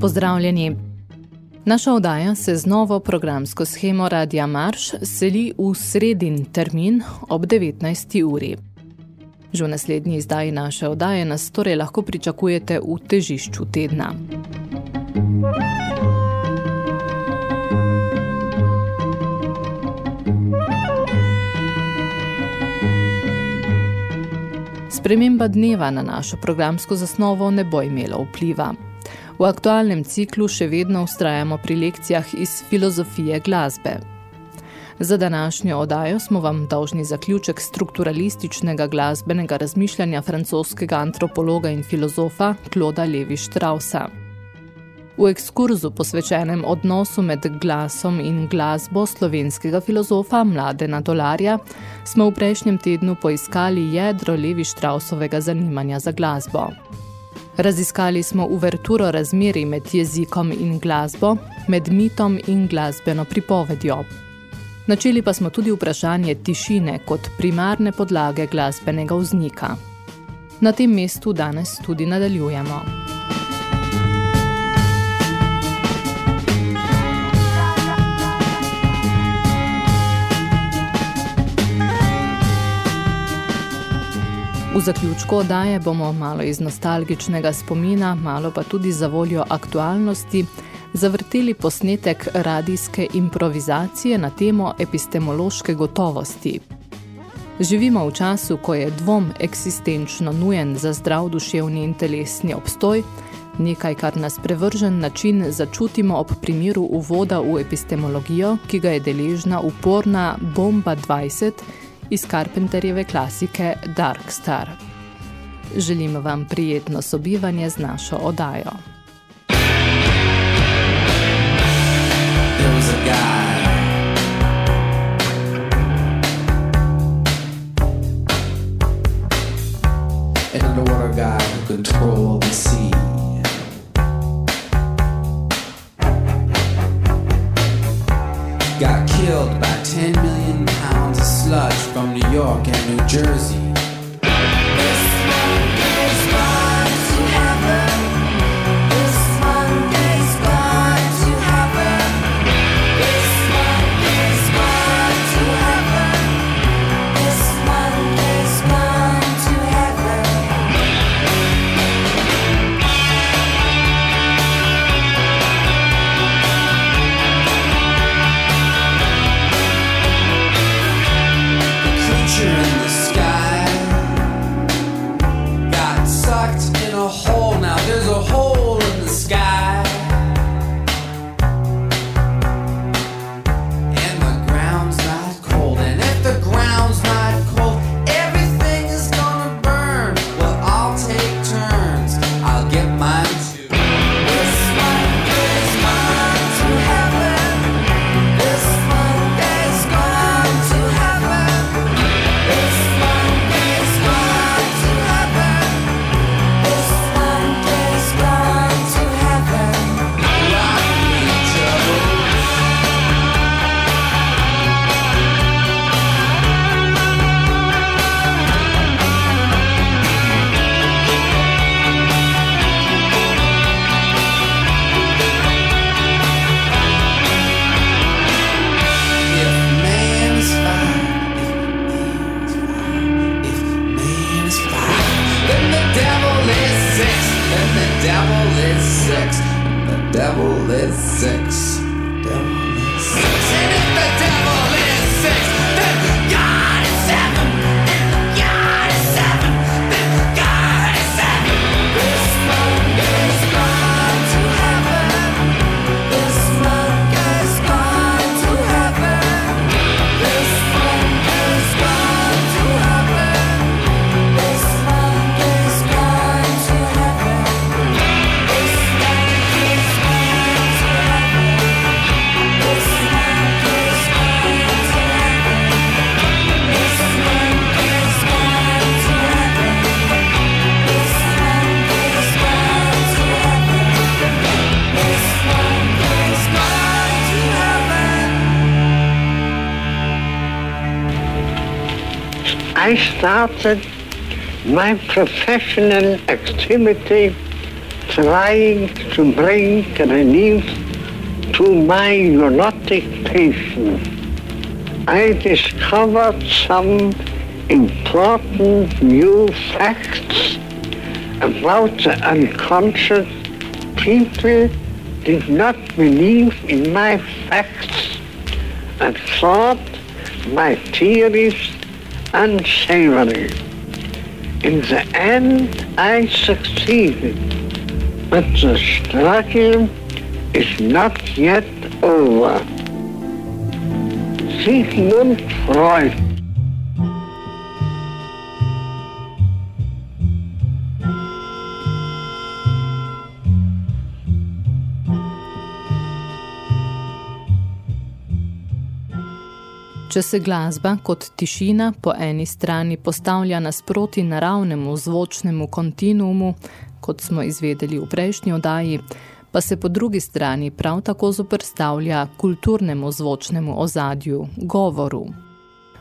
Pozdravljeni. Naša oddaja se z novo programsko schemo Radia Marš seli v sredin termin ob 19. uri. Že v naslednji izdaji naše oddaje nas torej lahko pričakujete v težišču tedna. Sprememba dneva na našo programsko zasnovo ne bo imela vpliva. V aktualnem ciklu še vedno ustrajamo pri lekcijah iz filozofije glasbe. Za današnjo odajo smo vam dolžni zaključek strukturalističnega glasbenega razmišljanja francoskega antropologa in filozofa Kloda Levi Straussa. V ekskurzu posvečenem odnosu med glasom in glasbo slovenskega filozofa Mladena Dolarja smo v prejšnjem tednu poiskali jedro Levi Straussovega zanimanja za glasbo. Raziskali smo uverturo razmeri med jezikom in glasbo, med mitom in glasbeno pripovedjo. Načeli pa smo tudi vprašanje tišine kot primarne podlage glasbenega vznika. Na tem mestu danes tudi nadaljujemo. V zaključku oddaje bomo malo iz nostalgičnega spomina, malo pa tudi za voljo aktualnosti, zavrteli posnetek radijske improvizacije na temo epistemološke gotovosti. Živimo v času, ko je dvom eksistenčno nujen za zdrav duševni in telesni obstoj, nekaj, kar nas prevržen način začutimo ob primeru uvoda v epistemologijo, ki ga je deležna uporna Bomba 20, iz Carpenterjeve klasike Dark Star. Želimo vam prijetno sobivanje z našo odajo. There was a guy An underwater guy who controlled the sea Got killed by 10 million pounds sludge from New York and New Jersey. I started my professional activity trying to bring relief to my neurotic patient. I discovered some important new facts about the unconscious. People did not believe in my facts and thought my theories unsavory. In the end, I succeeded, but the struggle is not yet over. Sigmund Freud Če se glasba kot tišina po eni strani postavlja nasproti naravnemu zvočnemu kontinuumu, kot smo izvedeli v prejšnji odaji, pa se po drugi strani prav tako zoprstavlja kulturnemu zvočnemu ozadju, govoru.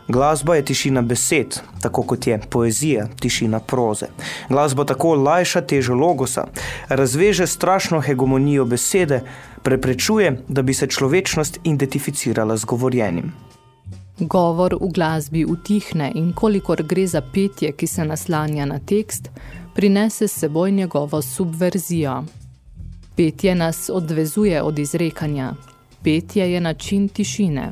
Glasba je tišina besed, tako kot je poezija tišina proze. Glasba tako lajša težo logosa, razveže strašno hegemonijo besede, preprečuje, da bi se človečnost identificirala z govorjenim. Govor v glasbi utihne in kolikor gre za petje, ki se naslanja na tekst, prinese s seboj njegovo subverzijo. Petje nas odvezuje od izrekanja. Petje je način tišine.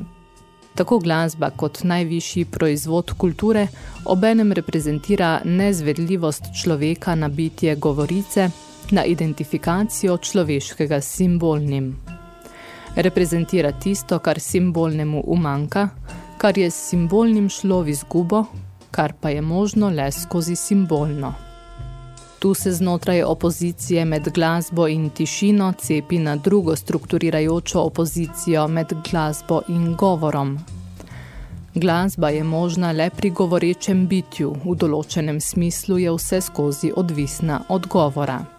Tako glasba kot najvišji proizvod kulture obenem reprezentira nezvedljivost človeka na bitje govorice, na identifikacijo človeškega simbolnim. Reprezentira tisto, kar simbolnemu umanka, kar je s simbolnim šlo v izgubo, kar pa je možno le skozi simbolno. Tu se znotraj opozicije med glasbo in tišino cepi na drugo strukturirajočo opozicijo med glasbo in govorom. Glasba je možna le pri govorečem bitju, v določenem smislu je vse skozi odvisna od govora.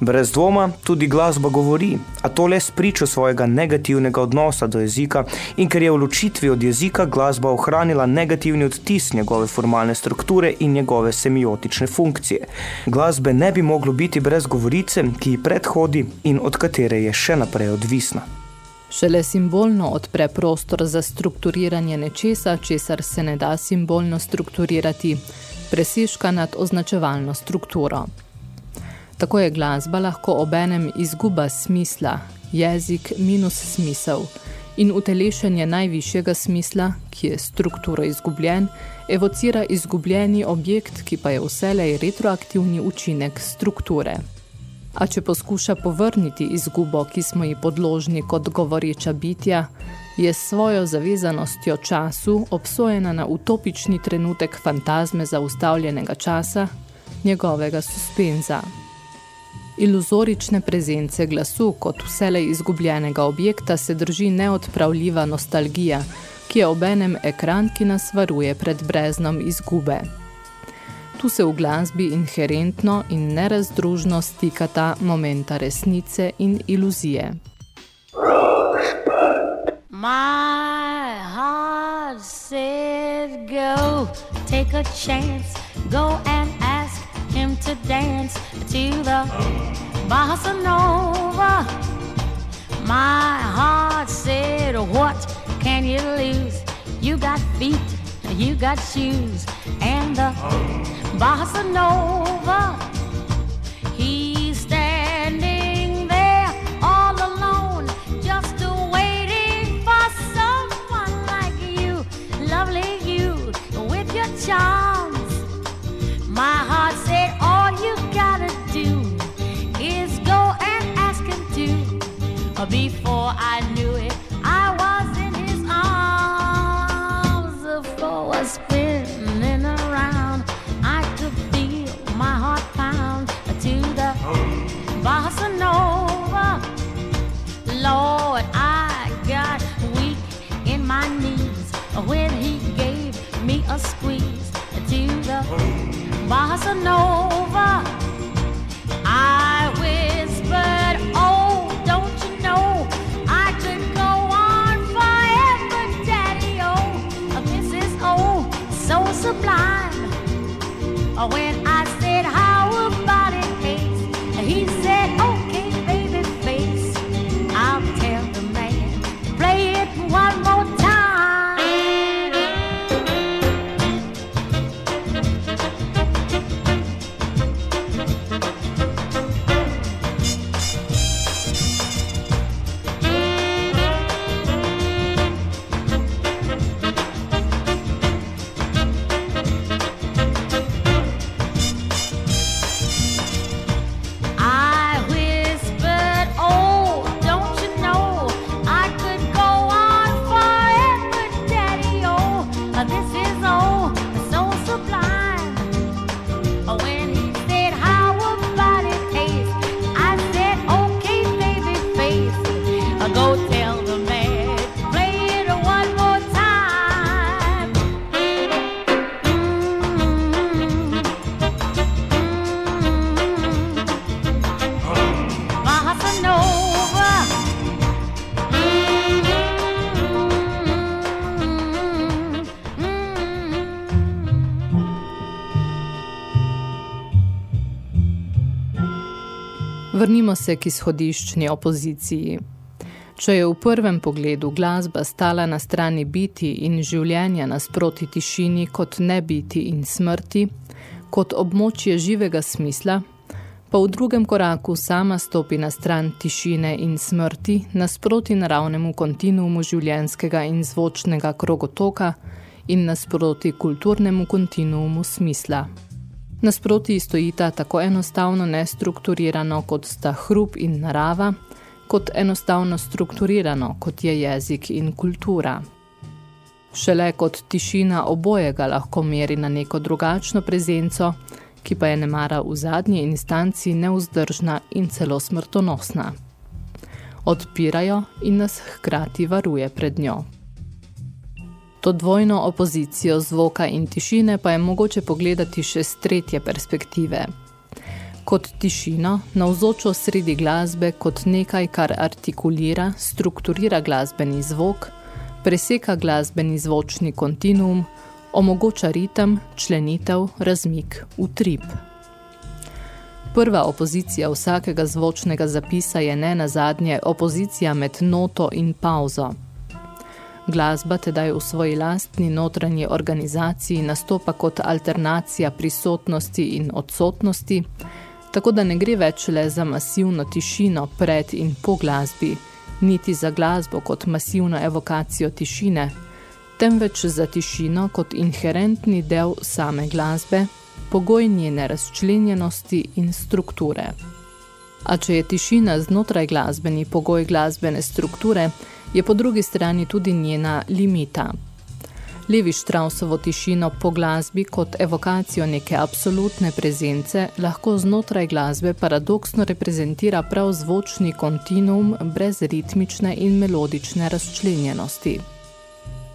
Brez dvoma tudi glasba govori, a to le spričo svojega negativnega odnosa do jezika in ker je v ločitvi od jezika glasba ohranila negativni odtis njegove formalne strukture in njegove semiotične funkcije. Glasbe ne bi moglo biti brez govorice, ki ji predhodi in od katere je še naprej odvisna. Šele simbolno odpre prostor za strukturiranje nečesa, česar se ne da simbolno strukturirati, presežka nad označevalno strukturo. Tako je glasba lahko obenem izguba smisla, jezik minus smisel in utelešenje najvišjega smisla, ki je strukturo izgubljen, evocira izgubljeni objekt, ki pa je vselej retroaktivni učinek strukture. A če poskuša povrniti izgubo, ki smo ji podložni kot govoreča bitja, je s svojo zavezanostjo času obsojena na utopični trenutek fantazme zaustavljenega časa, njegovega suspenza iluzorične prezence glasu kot vselej izgubljenega objekta se drži neodpravljiva nostalgija, ki je obenem ekran, ki nas varuje pred breznom izgube. Tu se v glasbi inherentno in nerazdružno stikata momenta resnice in iluzije. My heart said go, take a chance, go and to dance to the bossa nova. My heart said, What can you lose? You got feet, you got shoes, and the bossa nova. Before I knew it, I was in his arms. The floor was spinning around. I could feel my heart pound to the bossa nova. Lord, I got weak in my knees when he gave me a squeeze to the bossa nova. Vrnimo se k izhodiščni opoziciji. Če je v prvem pogledu glasba stala na strani biti in življenja nasproti tišini kot nebiti in smrti, kot območje živega smisla, pa v drugem koraku sama stopi na stran tišine in smrti nasproti naravnemu kontinuumu življenskega in zvočnega krogotoka in nasproti kulturnemu kontinuumu smisla. Nasproti stojita tako enostavno nestrukturirano, kot sta hrup in narava, kot enostavno strukturirano, kot je jezik in kultura. Šele kot tišina obojega lahko meri na neko drugačno prezenco, ki pa je nemara v zadnji instanci neuzdržna in celo smrtonosna. Odpirajo in nas hkrati varuje pred njo. To dvojno opozicijo zvoka in tišine pa je mogoče pogledati še z tretje perspektive. Kot tišino, navzočo sredi glasbe, kot nekaj, kar artikulira, strukturira glasbeni zvok, preseka glasbeni zvočni kontinuum, omogoča ritem, členitev, razmik, utrip. Prva opozicija vsakega zvočnega zapisa je ne nazadnje opozicija med noto in pauzo. Glasba tedaj v svoji lastni notranji organizaciji nastopa kot alternacija prisotnosti in odsotnosti, tako da ne gre več le za masivno tišino pred in po glasbi, niti za glasbo kot masivno evokacijo tišine, temveč za tišino kot inherentni del same glasbe, pogoj njene razčlenjenosti in strukture. A če je tišina znotraj glasbeni pogoj glasbene strukture, je po drugi strani tudi njena limita. Levi Štrausovo tišino po glasbi kot evokacijo neke absolutne prezence lahko znotraj glasbe paradoksno reprezentira prav zvočni kontinuum brez ritmične in melodične razčlenjenosti.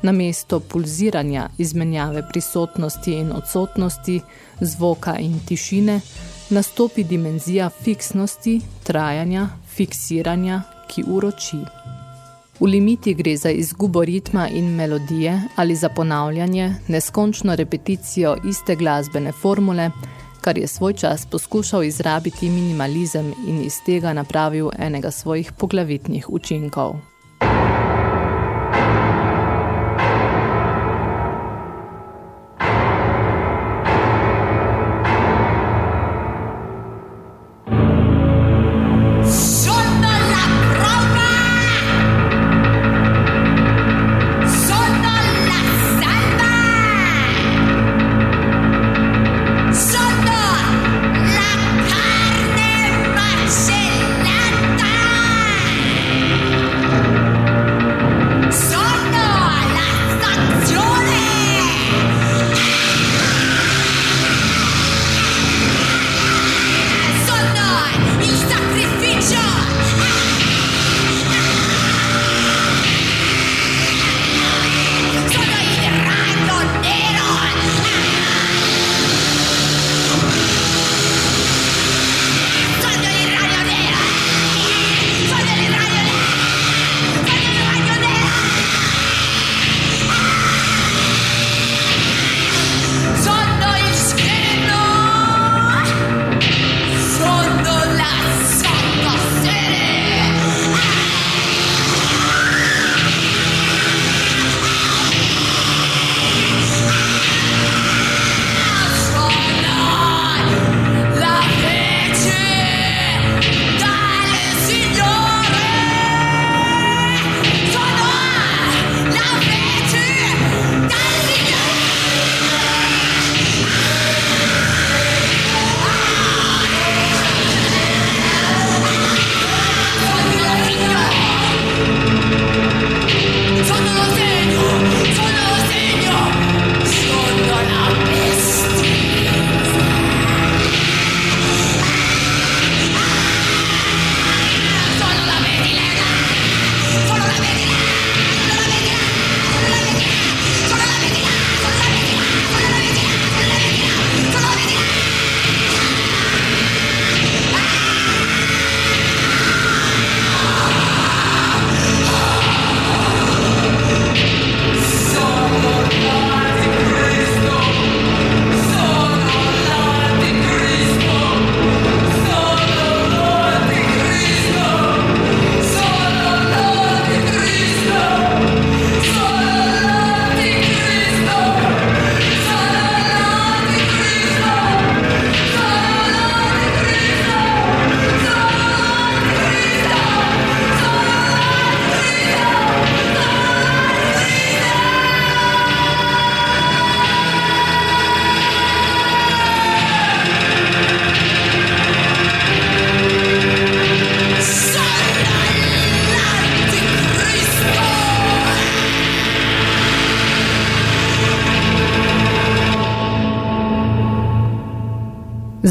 Namesto pulziranja, izmenjave prisotnosti in odsotnosti, zvoka in tišine, nastopi dimenzija fiksnosti, trajanja, fiksiranja, ki uroči. V limiti gre za izgubo ritma in melodije ali za ponavljanje, neskončno repeticijo iste glasbene formule, kar je svoj čas poskušal izrabiti minimalizem in iz tega napravil enega svojih poglavitnih učinkov.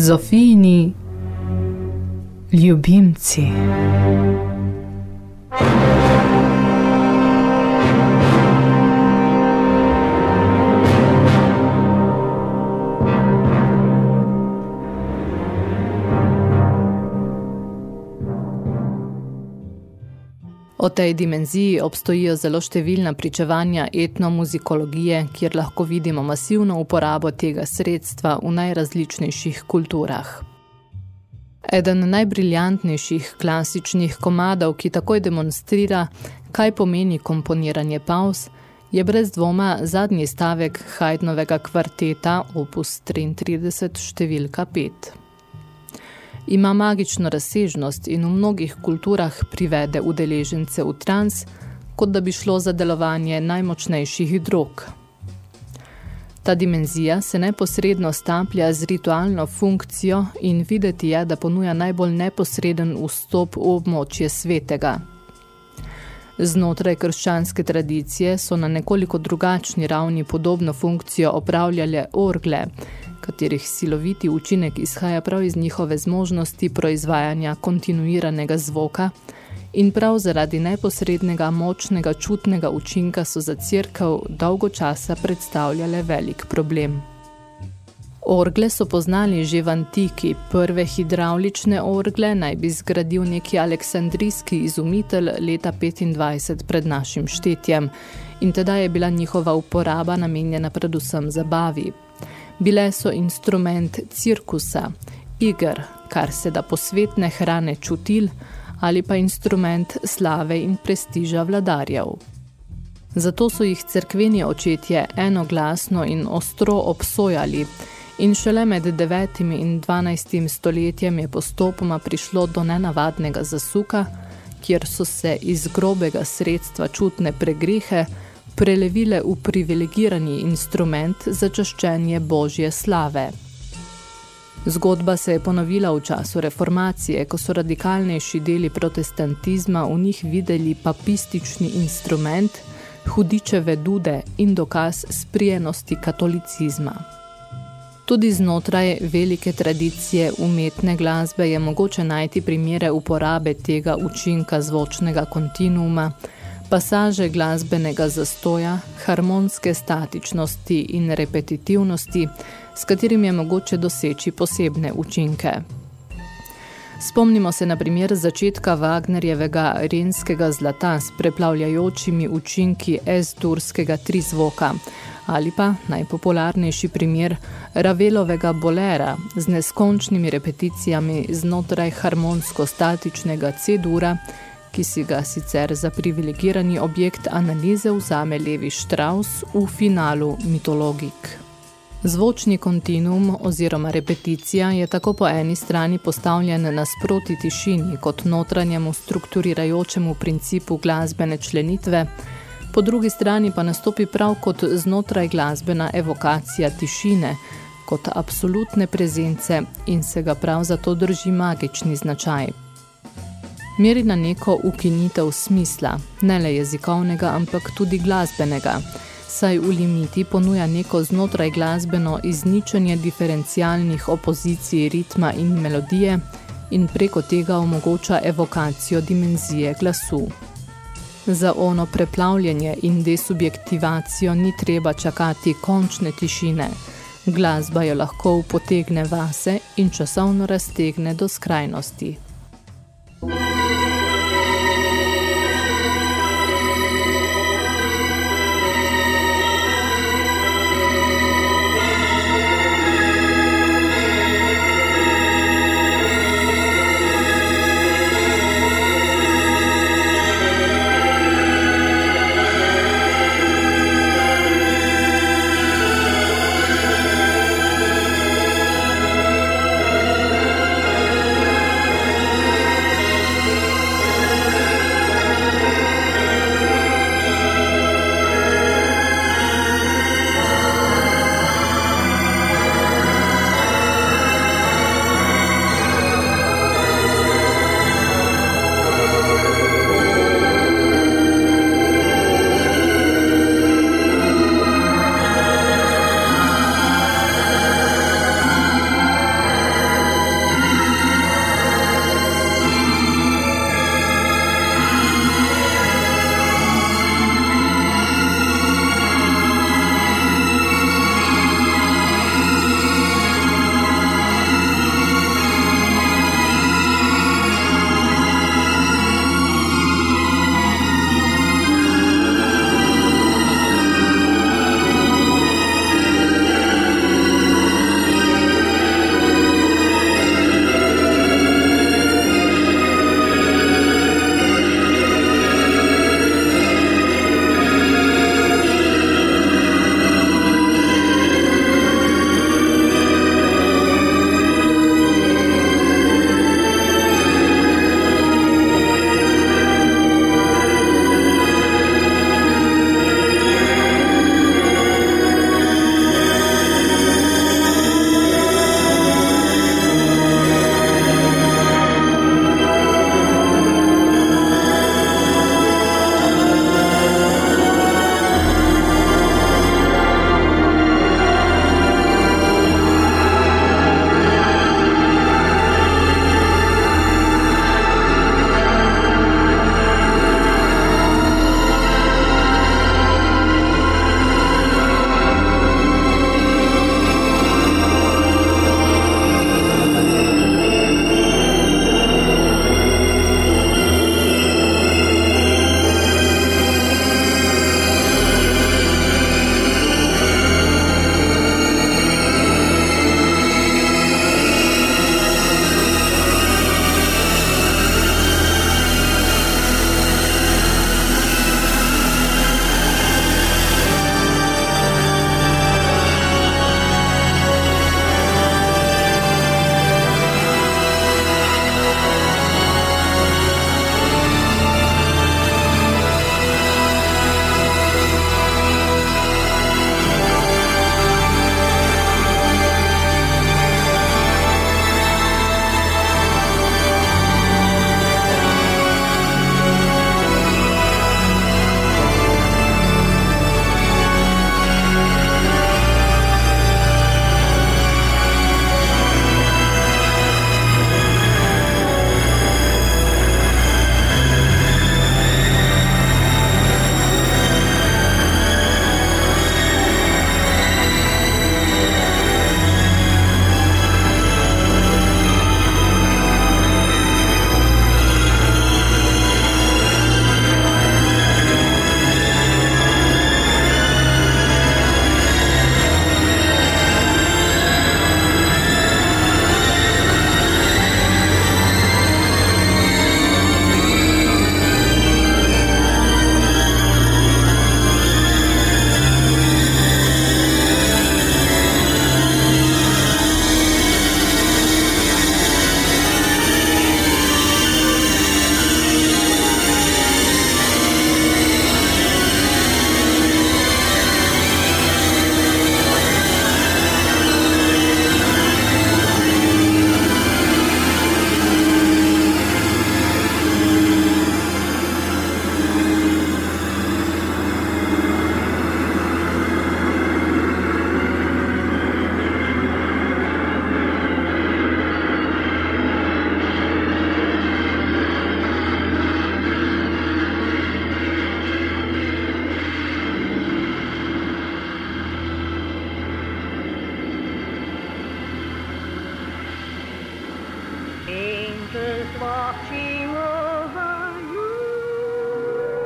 Zofijini O tej dimenziji obstojijo zelo številna pričevanja etnomuzikologije, kjer lahko vidimo masivno uporabo tega sredstva v najrazličnejših kulturah. Eden najbriljantnejših klasičnih komadov, ki takoj demonstrira, kaj pomeni komponiranje pauz, je brez dvoma zadnji stavek Haydnovega kvarteta opus 33 številka 5 ima magično razsežnost in v mnogih kulturah privede udeležence v trans, kot da bi šlo za delovanje najmočnejših drog. Ta dimenzija se neposredno staplja z ritualno funkcijo in videti je, da ponuja najbolj neposreden vstop v območje svetega. Znotraj krščanske tradicije so na nekoliko drugačni ravni podobno funkcijo opravljale orgle, katerih siloviti učinek izhaja prav iz njihove zmožnosti proizvajanja kontinuiranega zvoka in prav zaradi neposrednega močnega čutnega učinka so za crkav dolgo časa predstavljale velik problem. Orgle so poznali že v antiki, prve hidravlične orgle naj bi zgradil neki aleksandrijski izumitelj leta 25 pred našim štetjem. In teda je bila njihova uporaba namenjena predvsem zabavi, Bile so instrument cirkusa, igr, kar se da posvetne hrane čutil, ali pa instrument slave in prestiža vladarjev. Zato so jih cerkveni očetje enoglasno in ostro obsojali in šele med 9. in 12. stoletjem je postopoma prišlo do nenavadnega zasuka, kjer so se iz grobega sredstva čutne pregrehe prelevile v privilegirani instrument za čaščenje Božje slave. Zgodba se je ponovila v času reformacije, ko so radikalnejši deli protestantizma v njih videli papistični instrument, hudičeve dude in dokaz sprijenosti katolicizma. Tudi znotraj velike tradicije umetne glasbe je mogoče najti primere uporabe tega učinka zvočnega kontinuuma, pasaže glasbenega zastoja, harmonske statičnosti in repetitivnosti, s katerim je mogoče doseči posebne učinke. Spomnimo se na primer začetka Wagnerjevega renskega zlata s preplavljajočimi učinki S-turskega trizvoka ali pa najpopularnejši primer Ravelovega bolera z neskončnimi repeticijami znotraj harmonsko-statičnega C-dura, ki si ga sicer za privilegirani objekt analize vzame Levi Strauss v finalu Mitologik. Zvočni kontinuum oziroma repeticija je tako po eni strani postavljen nasproti tišini kot notranjemu strukturirajočemu principu glasbene členitve, po drugi strani pa nastopi prav kot znotraj glasbena evokacija tišine, kot absolutne prezence in se ga prav zato drži magični značaj meri na neko ukinitev smisla, ne le jezikovnega, ampak tudi glasbenega, saj v limiti ponuja neko znotraj glasbeno izničenje diferencialnih opozicij ritma in melodije in preko tega omogoča evokacijo dimenzije glasu. Za ono preplavljanje in desubjektivacijo ni treba čakati končne tišine, glasba jo lahko upotegne vase in časovno raztegne do skrajnosti.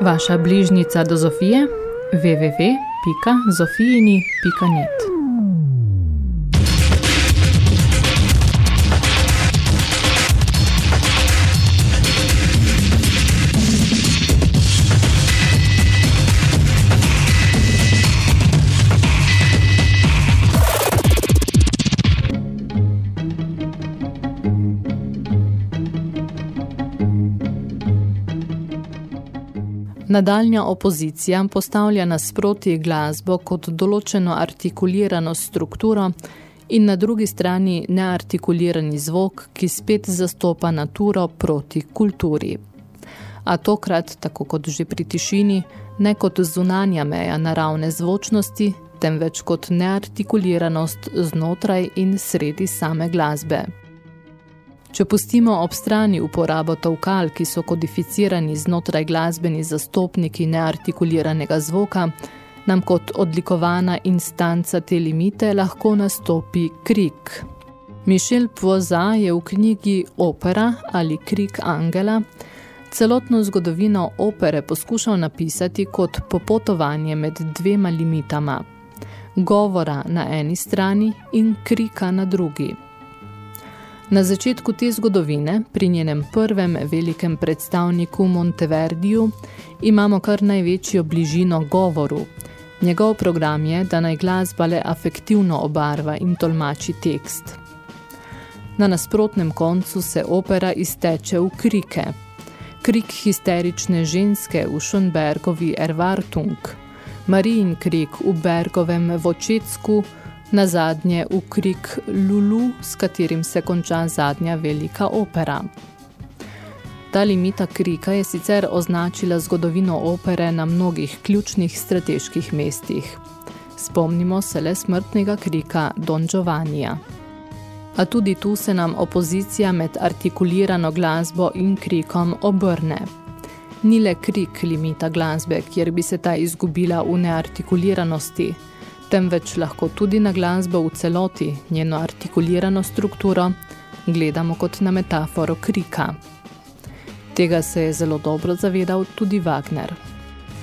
Vaša bližnica do Zofije? www.zofijini.net Nadaljnja opozicija postavlja nasproti glasbo kot določeno artikulirano strukturo in na drugi strani neartikulirani zvok, ki spet zastopa naturo proti kulturi. A tokrat, tako kot že pri tišini, ne kot zunanja meja naravne zvočnosti, temveč kot neartikuliranost znotraj in sredi same glasbe. Če pustimo ob strani uporabo tolkal, ki so kodificirani znotraj glasbeni zastopniki neartikuliranega zvoka, nam kot odlikovana instanca te limite lahko nastopi krik. Michel Poza je v knjigi Opera ali Krik Angela celotno zgodovino opere poskušal napisati kot popotovanje med dvema limitama, govora na eni strani in krika na drugi. Na začetku te zgodovine, pri njenem prvem velikem predstavniku Monteverdiju, imamo kar največjo bližino govoru. Njegov program je, da naj glasba le afektivno obarva in tolmači tekst. Na nasprotnem koncu se opera izteče v krike. Krik histerične ženske v Schönbergovi Erwartung, Marijin krik v Bergovem Vočecku, na zadnje v krik Lulu, s katerim se konča zadnja velika opera. Ta limita krika je sicer označila zgodovino opere na mnogih ključnih strateških mestih. Spomnimo se le smrtnega krika Don Giovannija. A tudi tu se nam opozicija med artikulirano glasbo in krikom obrne. Ni le krik limita glasbe, kjer bi se ta izgubila v neartikuliranosti, temveč lahko tudi na glasbo v celoti, njeno artikulirano strukturo, gledamo kot na metaforo krika. Tega se je zelo dobro zavedal tudi Wagner.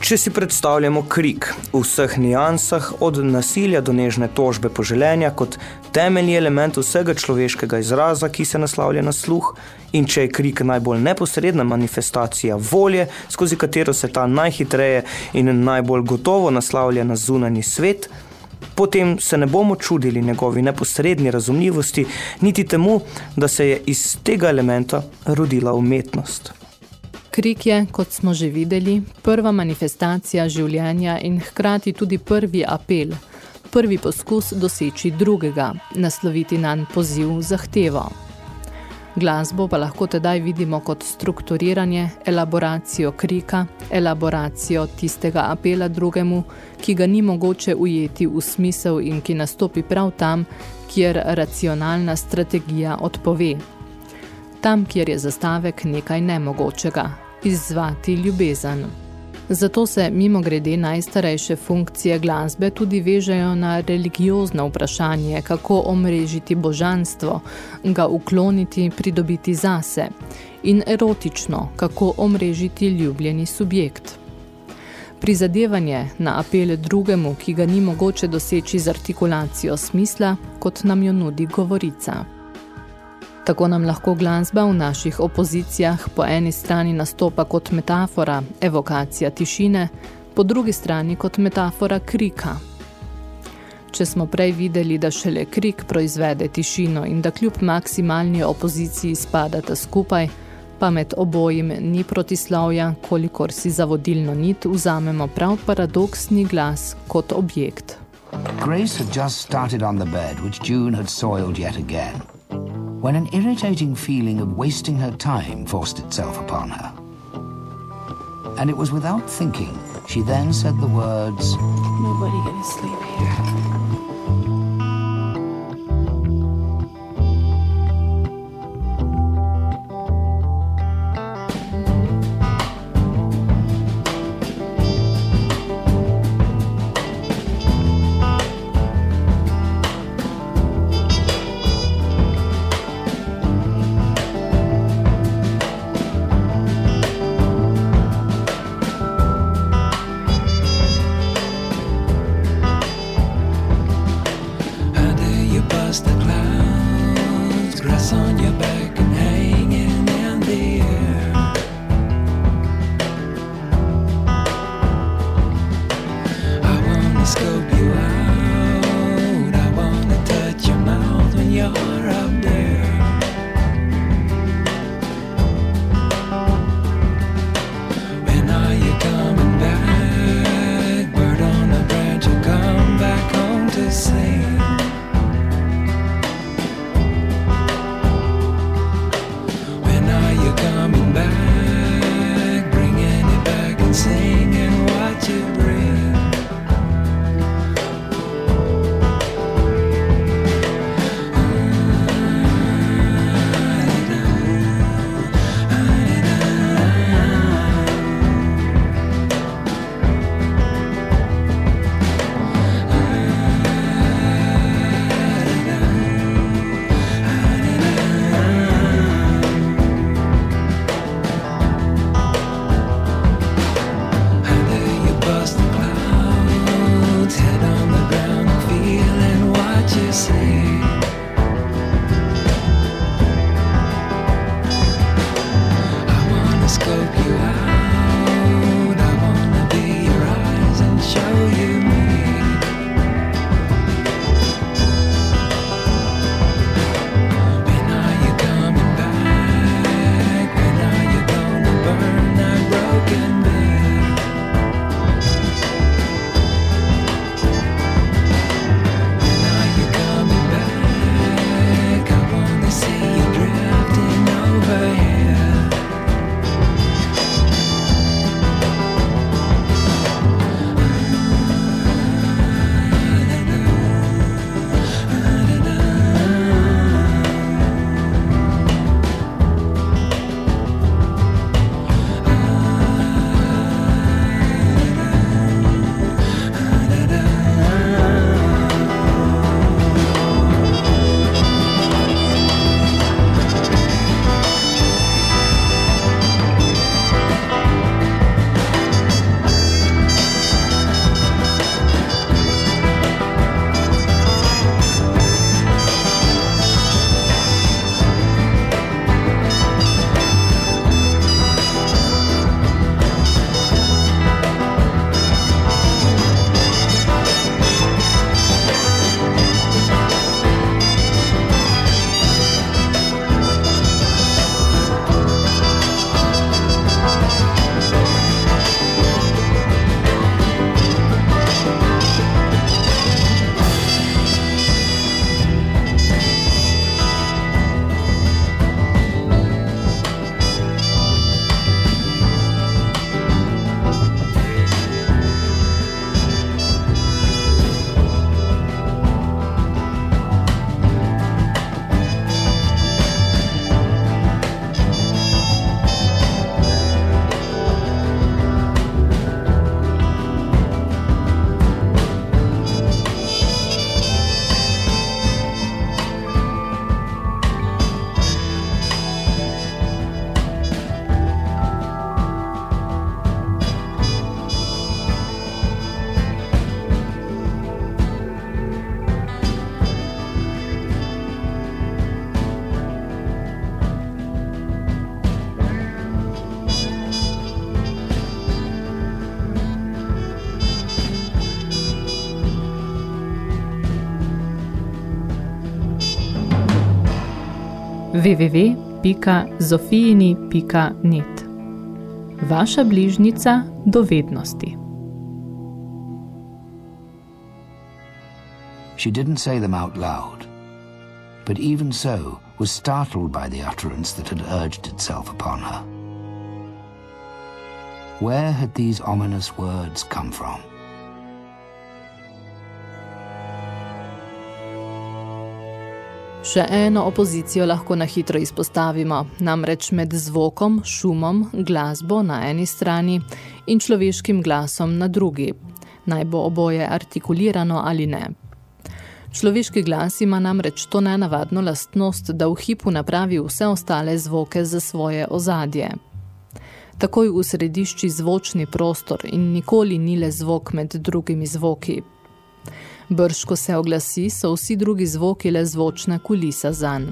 Če si predstavljamo krik v vseh nijansah, od nasilja do nežne tožbe poželenja kot temeljni element vsega človeškega izraza, ki se naslavlja na sluh, in če je krik najbolj neposredna manifestacija volje, skozi katero se ta najhitreje in najbolj gotovo naslavlja na zunanji svet, potem se ne bomo čudili njegovi neposredni razumljivosti, niti temu, da se je iz tega elementa rodila umetnost. Krik je, kot smo že videli, prva manifestacija življenja in hkrati tudi prvi apel, prvi poskus doseči drugega, nasloviti nanj poziv zahtevo. Glasbo pa lahko tedaj vidimo kot strukturiranje, elaboracijo krika, elaboracijo tistega apela drugemu, ki ga ni mogoče ujeti v smisel in ki nastopi prav tam, kjer racionalna strategija odpove. Tam, kjer je zastavek nekaj nemogočega, izzvati ljubezen. Zato se mimo grede najstarejše funkcije glasbe tudi vežejo na religiozno vprašanje, kako omrežiti božanstvo, ga ukloniti, pridobiti zase, in erotično, kako omrežiti ljubljeni subjekt. Prizadevanje na apele drugemu, ki ga ni mogoče doseči z artikulacijo smisla, kot nam jo nudi govorica. Tako nam lahko glasba v naših opozicijah po eni strani nastopa kot metafora, evokacija tišine, po drugi strani kot metafora krika. Če smo prej videli, da šele krik proizvede tišino in da kljub maksimalni opoziciji spadata skupaj, pa med obojim ni protislavja, kolikor si za vodilno nit vzamemo prav paradoksni glas kot objekt. Grace had just started on the bed, which June had soiled yet again. When an irritating feeling of wasting her time forced itself upon her. And it was without thinking she then said the words, Nobody gonna sleep here. Back www.zofijini.net Vaša bližnica dovednosti. She didn't say them out loud, but even so was startled by the utterance that had urged itself upon her. Where had these ominous words come from? Še eno opozicijo lahko na hitro izpostavimo, namreč med zvokom, šumom, glasbo na eni strani in človeškim glasom na drugi. Naj bo oboje artikulirano ali ne. Človeški glas ima namreč to nenavadno lastnost, da v hipu napravi vse ostale zvoke za svoje ozadje. Takoj v središči zvočni prostor in nikoli ni le zvok med drugimi zvoki. Brško se oglasi, so vsi drugi zvoki le zvočna kulisa zanj.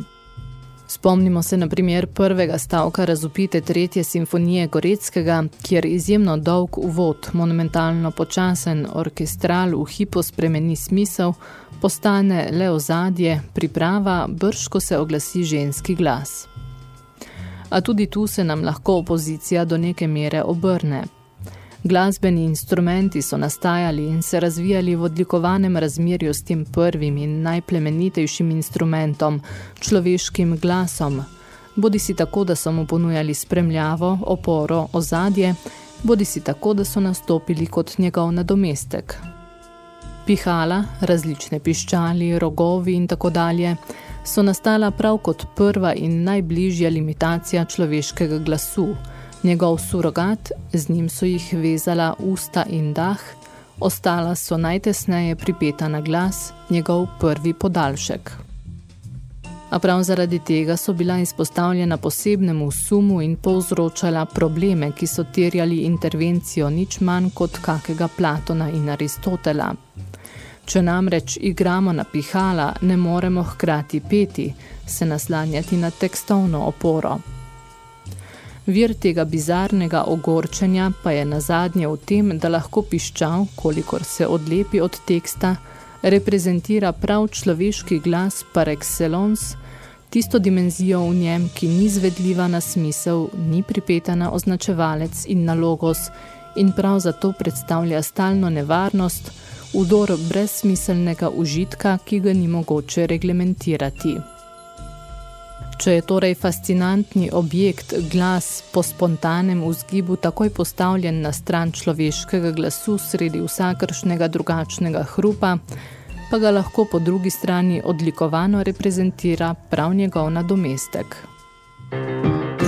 Spomnimo se na primer prvega stavka razupite tretje simfonije Goreckega, kjer izjemno dolg uvod, monumentalno počasen orkestral v hipo spremeni smisel, postane le ozadje, priprava, brško se oglasi ženski glas. A tudi tu se nam lahko opozicija do neke mere obrne. Glasbeni instrumenti so nastajali in se razvijali v odlikovanem razmerju s tem prvim in najplemenitejšim instrumentom, človeškim glasom, bodi si tako, da so mu ponujali spremljavo, oporo, ozadje, bodi si tako, da so nastopili kot njegov nadomestek. Pihala, različne piščali, rogovi in tako dalje, so nastala prav kot prva in najbližja limitacija človeškega glasu, njegov surogat, z njim so jih vezala usta in dah, ostala so najtesneje pripeta na glas, njegov prvi podaljšek. A prav zaradi tega so bila izpostavljena posebnemu sumu in povzročala probleme, ki so terjali intervencijo nič manj kot kakega Platona in Aristotela. Če namreč igramo na pihala, ne moremo hkrati peti, se naslanjati na tekstovno oporo. Vir tega bizarnega ogorčenja pa je nazadnje v tem, da lahko piščal, kolikor se odlepi od teksta, reprezentira prav človeški glas par excellence, tisto dimenzijo v njem, ki ni zvedljiva na smisel, ni pripeta na označevalec in na logos in prav zato predstavlja stalno nevarnost, udor brezsmiselnega užitka, ki ga ni mogoče reglementirati. Če je torej fascinantni objekt glas po spontanem vzgibu takoj postavljen na stran človeškega glasu sredi vsakršnega drugačnega hrupa, pa ga lahko po drugi strani odlikovano reprezentira prav njegov nadomestek. Mas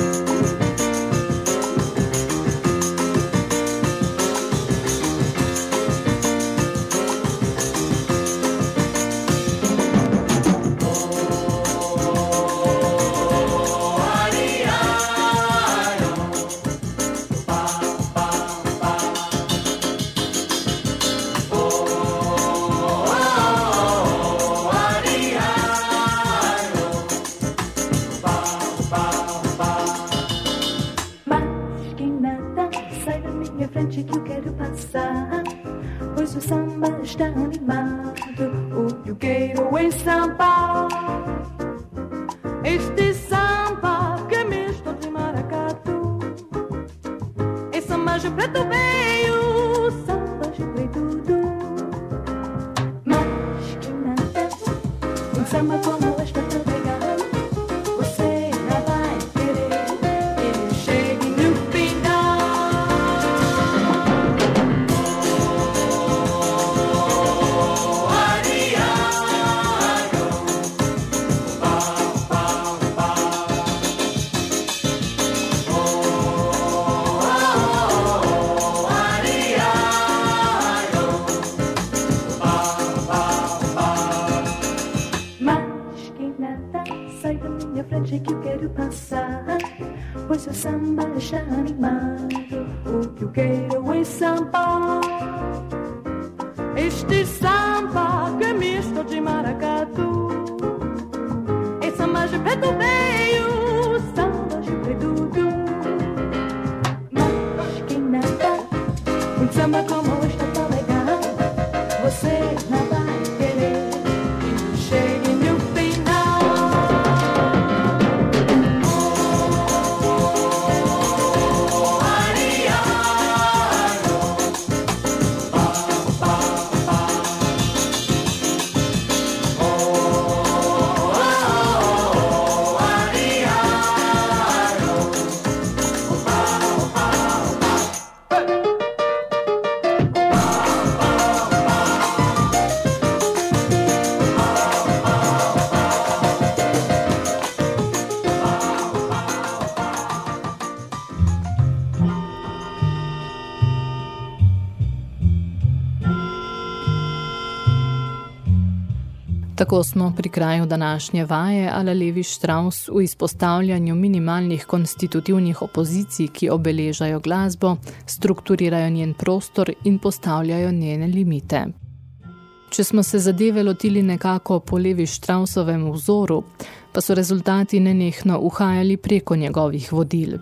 samba como Tako smo pri kraju današnje vaje ala Levi Strauss v izpostavljanju minimalnih konstitutivnih opozicij, ki obeležajo glasbo, strukturirajo njen prostor in postavljajo njene limite. Če smo se zadeve lotili nekako po levi Štrausovem vzoru, pa so rezultati nenehno uhajali preko njegovih vodil.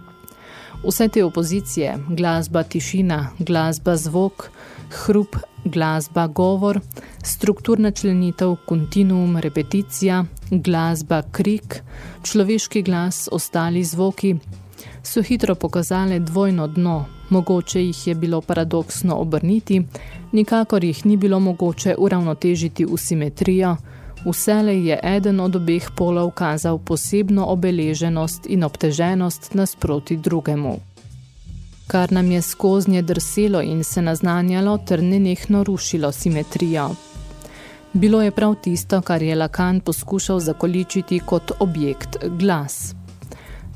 Vse te opozicije, glasba tišina, glasba zvok, hrup, glasba govor, strukturna členitev, kontinuum, repeticija, glasba krik, človeški glas, ostali zvoki, so hitro pokazale dvojno dno, mogoče jih je bilo paradoksno obrniti, nikakor jih ni bilo mogoče uravnotežiti v simetrijo, vselej je eden od obeh polov kazal posebno obeleženost in obteženost nasproti drugemu. Kar nam je skoznje drselo in se naznanjalo ter nenehno rušilo simetrijo. Bilo je prav tisto, kar je Lacan poskušal zakoličiti kot objekt glas.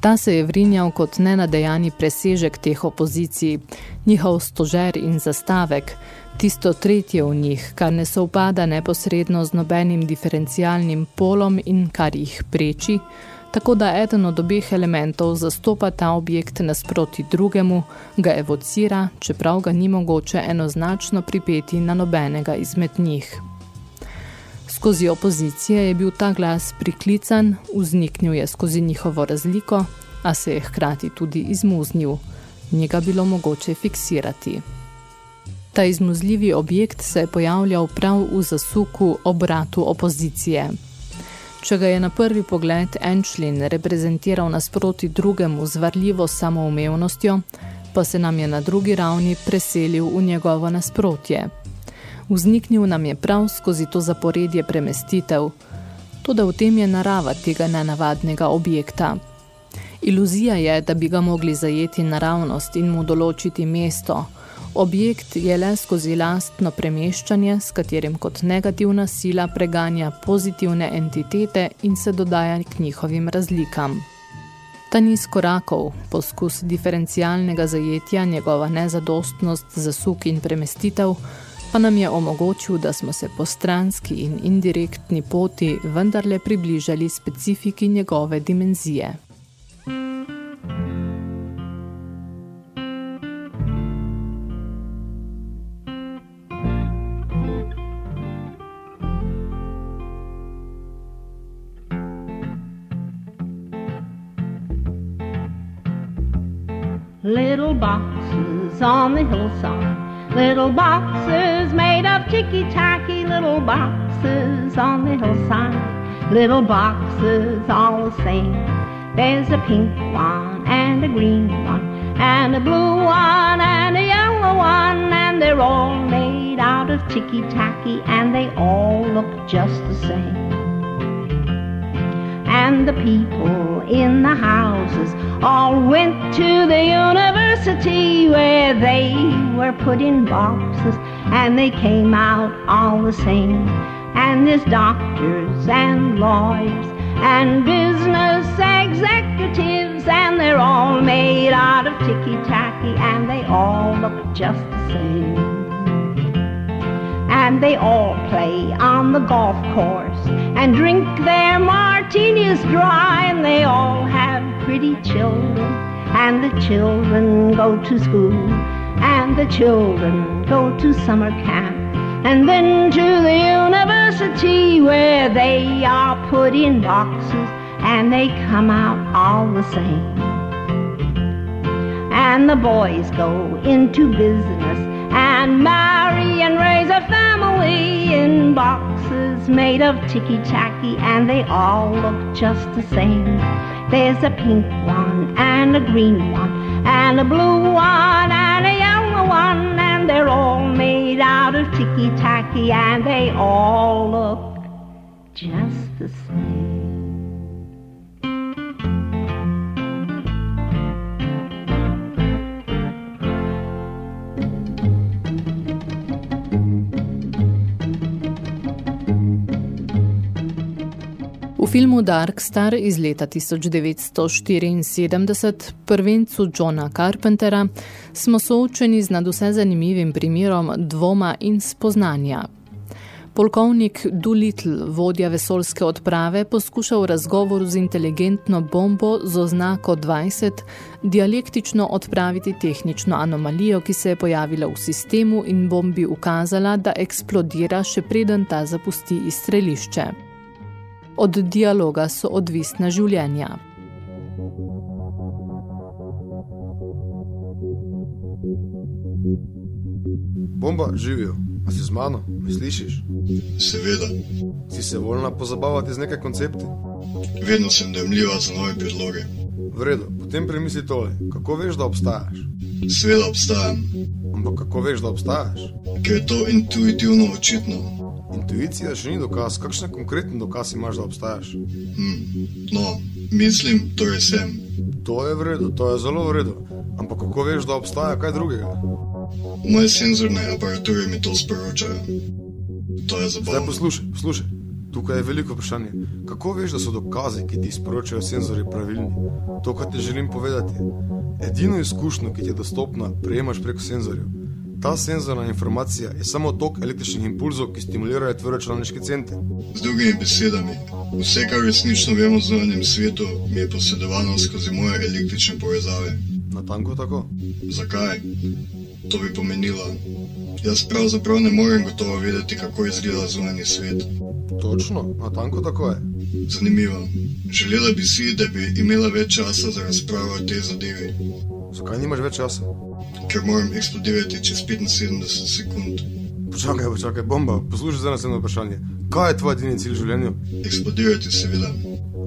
Ta se je vrinjal kot nenadejani presežek teh opozicij, njihov stožer in zastavek, tisto tretje v njih, kar ne sovpada neposredno z nobenim diferencialnim polom in kar jih preči, tako da eden od obeh elementov zastopa ta objekt nasproti drugemu, ga evocira, čeprav ga ni mogoče enoznačno pripeti na nobenega izmed njih. Skozi opozicije je bil ta glas priklican, vzniknil je skozi njihovo razliko, a se je hkrati tudi izmuznil. Njega bilo mogoče fiksirati. Ta izmuzljivi objekt se je pojavljal prav v zasuku obratu opozicije. Če ga je na prvi pogled en člen reprezentiral nasproti drugemu z varljivo samoumevnostjo, pa se nam je na drugi ravni preselil v njegovo nasprotje. Vzniknil nam je prav skozi to zaporedje premestitev, toda v tem je narava tega nenavadnega objekta. Iluzija je, da bi ga mogli zajeti naravnost in mu določiti mesto, Objekt je le skozi lastno premeščanje, s katerim kot negativna sila preganja pozitivne entitete in se dodaja k njihovim razlikam. Ta niz korakov, poskus diferencialnega zajetja, njegova nezadostnost, zasuk in premestitev, pa nam je omogočil, da smo se po stranski in indirektni poti vendarle približali specifiki njegove dimenzije. Little boxes on the hillside, little boxes made of ticky-tacky, little boxes on the hillside, little boxes all the same. There's a pink one and a green one and a blue one and a yellow one and they're all made out of ticky-tacky and they all look just the same and the people in the houses all went to the university where they were put in boxes and they came out all the same. And there's doctors and lawyers and business executives and they're all made out of ticky-tacky and they all look just the same and they all play on the golf course and drink their martinis dry and they all have pretty children. And the children go to school and the children go to summer camp and then to the university where they are put in boxes and they come out all the same. And the boys go into business and marry and raise a family in boxes made of ticky-tacky and they all look just the same. There's a pink one and a green one and a blue one and a yellow one and they're all made out of ticky-tacky and they all look just the same. Filmu Dark Star iz leta 1974, prvencu Johna Carpentera, smo soočeni z nadvse zanimivim primerom dvoma in spoznanja. Polkovnik Doolittle, vodja vesoljske odprave, poskuša v razgovoru z inteligentno bombo z oznako 20 dialektično odpraviti tehnično anomalijo, ki se je pojavila v sistemu in bombi ukazala, da eksplodira, še preden ta zapusti izstrelišče. Od dialoga so odvisna življenja. Bomba, živijo. A si z mano? Me slišiš? Seveda, Si se voljna pozabavati z nekaj koncepti? vedno sem dojemljiva za nove predloge. V redu, potem premisli tole. Kako veš, da obstajaš? Seveda obstajam, Ampak kako veš, da obstajaš? ker je to intuitivno očitno. Intuicija še ni dokaz. Kakšen konkreten dokaz imaš, da obstajaš? Hm. No, mislim, torej sem. To je v redu, to je zelo v redu. Ampak kako veš, da obstaja kaj drugega? Moje senzorne aparature mi to sporočajo. To je Zdaj zabavno. poslušaj, poslušaj. Tukaj je veliko vprašanje. Kako veš, da so dokazi, ki ti sporočajo senzori, pravilni? To, kar ti želim povedati. Edino izkušnjo, ki ti je dostopna, prejemaš preko senzorjev. Ta senzorna informacija je samo tok električnih impulzov, ki stimulirajo tvoje računalniške centre. Z drugimi besedami, vse, kar resnično vemo o zunanjem svetu, mi je posredovano skozi moje električne povezave. Natanko tako. Zakaj? To bi pomenilo. Jaz pravzaprav ne morem gotovo vedeti, kako izgleda zunanji svet. Točno, natanko tako je. Zanimivo. Želela bi si, da bi imela več časa za razpravo o tej zadevi, Zakaj nimaš več časa? Ker moram eksplodirati čez 75 sekund. Počakaj, počakaj, bomba, poslušaj za nas eno vprašanje. Kaj je tvoj edini cilj v življenju? Eksplodirati seveda.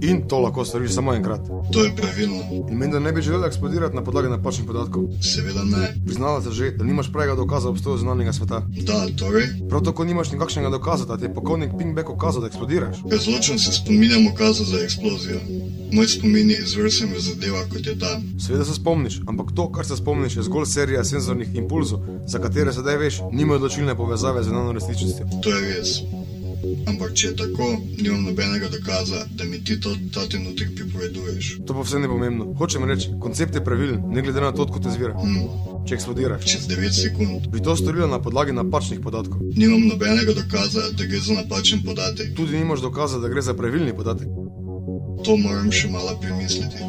In to lahko storiš samo enkrat. To je pravilno. In meni, da ne bi želela eksplodirati na podlagi napačnih podatkov. Seveda ne. Priznala si že, da nimaš pravega dokaza o obstoju zunanjega sveta. Da, torej, Prav tako nimaš nikakšnega dokaza, da ti je pokojnik Pingback ukazal, da eksplodiraš. razločen se spominjam ukaza za eksplozijo. Moj spomin je izvrsen v zadevah, kot je ta. Seveda se spomniš, ampak to, kar se spomniš, je zgolj serija senzornih impulzov, za katere sedaj veš, nimajo odločilne povezave z zunanjo resničnostjo. To je res. Ampak če je tako, nimam nobenega dokaza, da mi ti to ta trenutek pripoveduješ. To pa vse ne pomembno. Hočem reči, koncept je pravilen, ne glede na to, odkot izvira. Hm, Če eksplodiraš, čez 9 sekund. bi to storila na podlagi napačnih podatkov. Nimam nobenega dokaza, da gre za napačen podatek. Tudi nimaš dokaza, da gre za pravilni podatek. To moram še malo premisliti.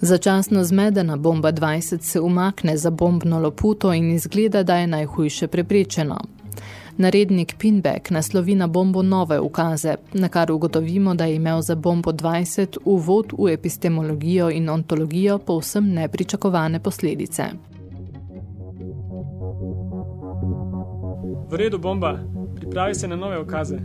Začasno zmedena bomba 20 se umakne za bombno loputo in izgleda, da je najhujše preprečeno. Narednik Pinback naslovi na bombo nove ukaze, na kar ugotovimo, da je imel za bombo 20 uvod v epistemologijo in ontologijo povsem nepričakovane posledice. V redu, bomba, pripravi se na nove okaze.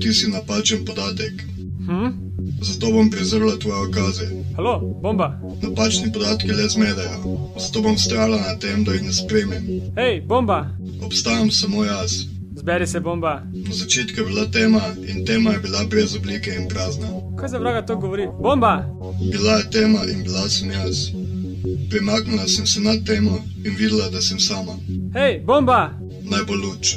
Ti si napačen podatek. Hm? Zato bom prezrla tvoje okaze. Halo, bomba, Napačni podatki le zmedajo. Zato bom strala na tem, da jih ne spremem. hej, bomba, Obstajam samo jaz. zberi se, bomba. Na začetku je bila tema in tema je bila brez oblike in prazna. Kaj za vraga to govori? Bomba! Bila je tema in bila sem jaz. Premaknila sem se nad temo in videla, da sem sama. Hej, bomba! Naj bo luč.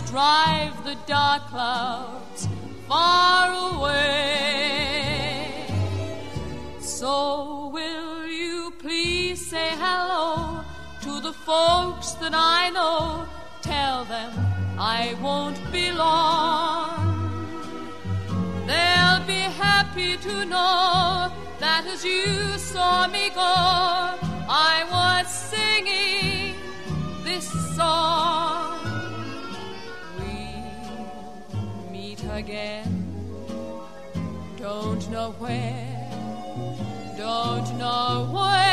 drive the dark clouds far away. So, will you please say hello to the folks that I know? Tell them I won't be long. They'll be happy to know that as you saw me go, I was singing this song. Again. Don't know where, don't know when,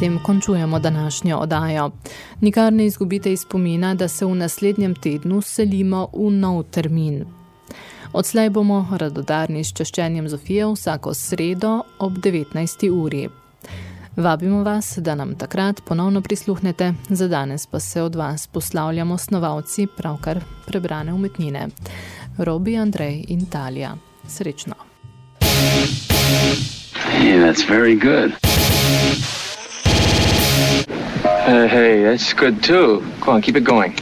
tem končujemo današnjo odajo. Nikar ne izgubite iz spomina, da se v naslednjem tednu selimo v nov termin. Odslej bomo radodarni s čaščenjem Zofije vsako sredo ob 19. uri. Vabimo vas, da nam takrat ponovno prisluhnete, za danes pa se od vas poslavljamo snovalci pravkar prebrane umetnine. Robi, Andrej in Talija. Srečno. Hey, that's very good. Hey, hey, that's good too. Go on, keep it going.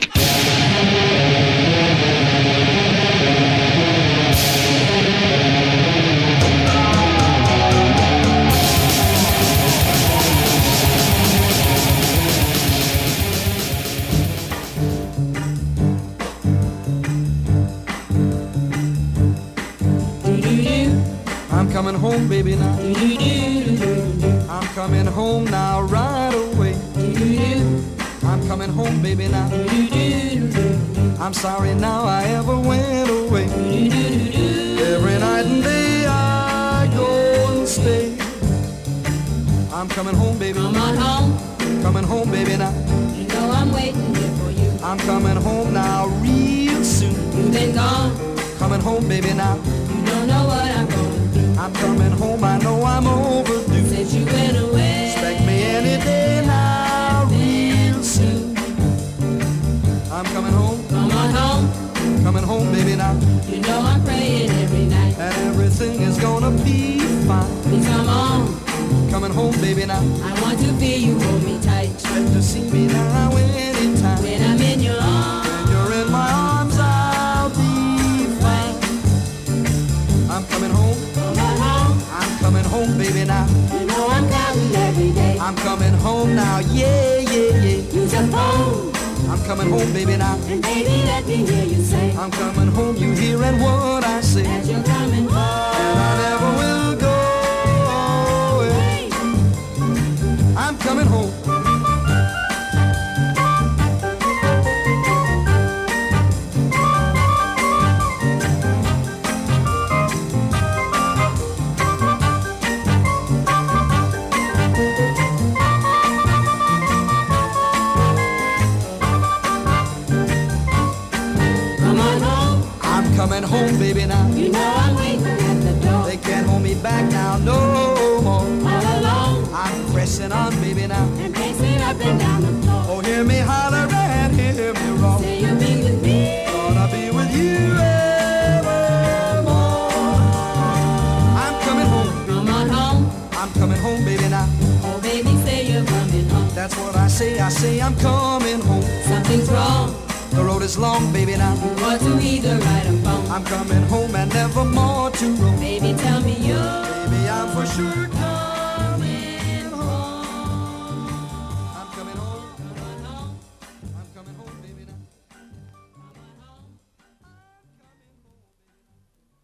I'm coming home, baby, now. I'm coming home now, right away. I'm coming home, baby, now. I'm sorry now I ever went away. Every night and day I go and stay. I'm coming home, baby. Come on home. Coming home, baby, now. You know I'm waiting here for you. I'm coming home now, real soon. You've been gone. Coming home, baby, now. You don't know what I'm going through. I'm coming home, I know I'm overdue. Since you went away. Expect me any day now, Coming home, baby, now. You know I'm praying every night. And everything is gonna be fine. Come on. Coming home, baby, now. I want to feel you coming home, baby, now. And baby, let me hear you say. I'm coming home, you hearing what I say. That you're coming home. And I never will go away. I'm coming home. Say. I I'm coming home. Something's wrong. The road is long, baby, now. You want to either right or wrong. I'm coming home and never more to roam. Baby, tell me you're. Baby, I'm for sure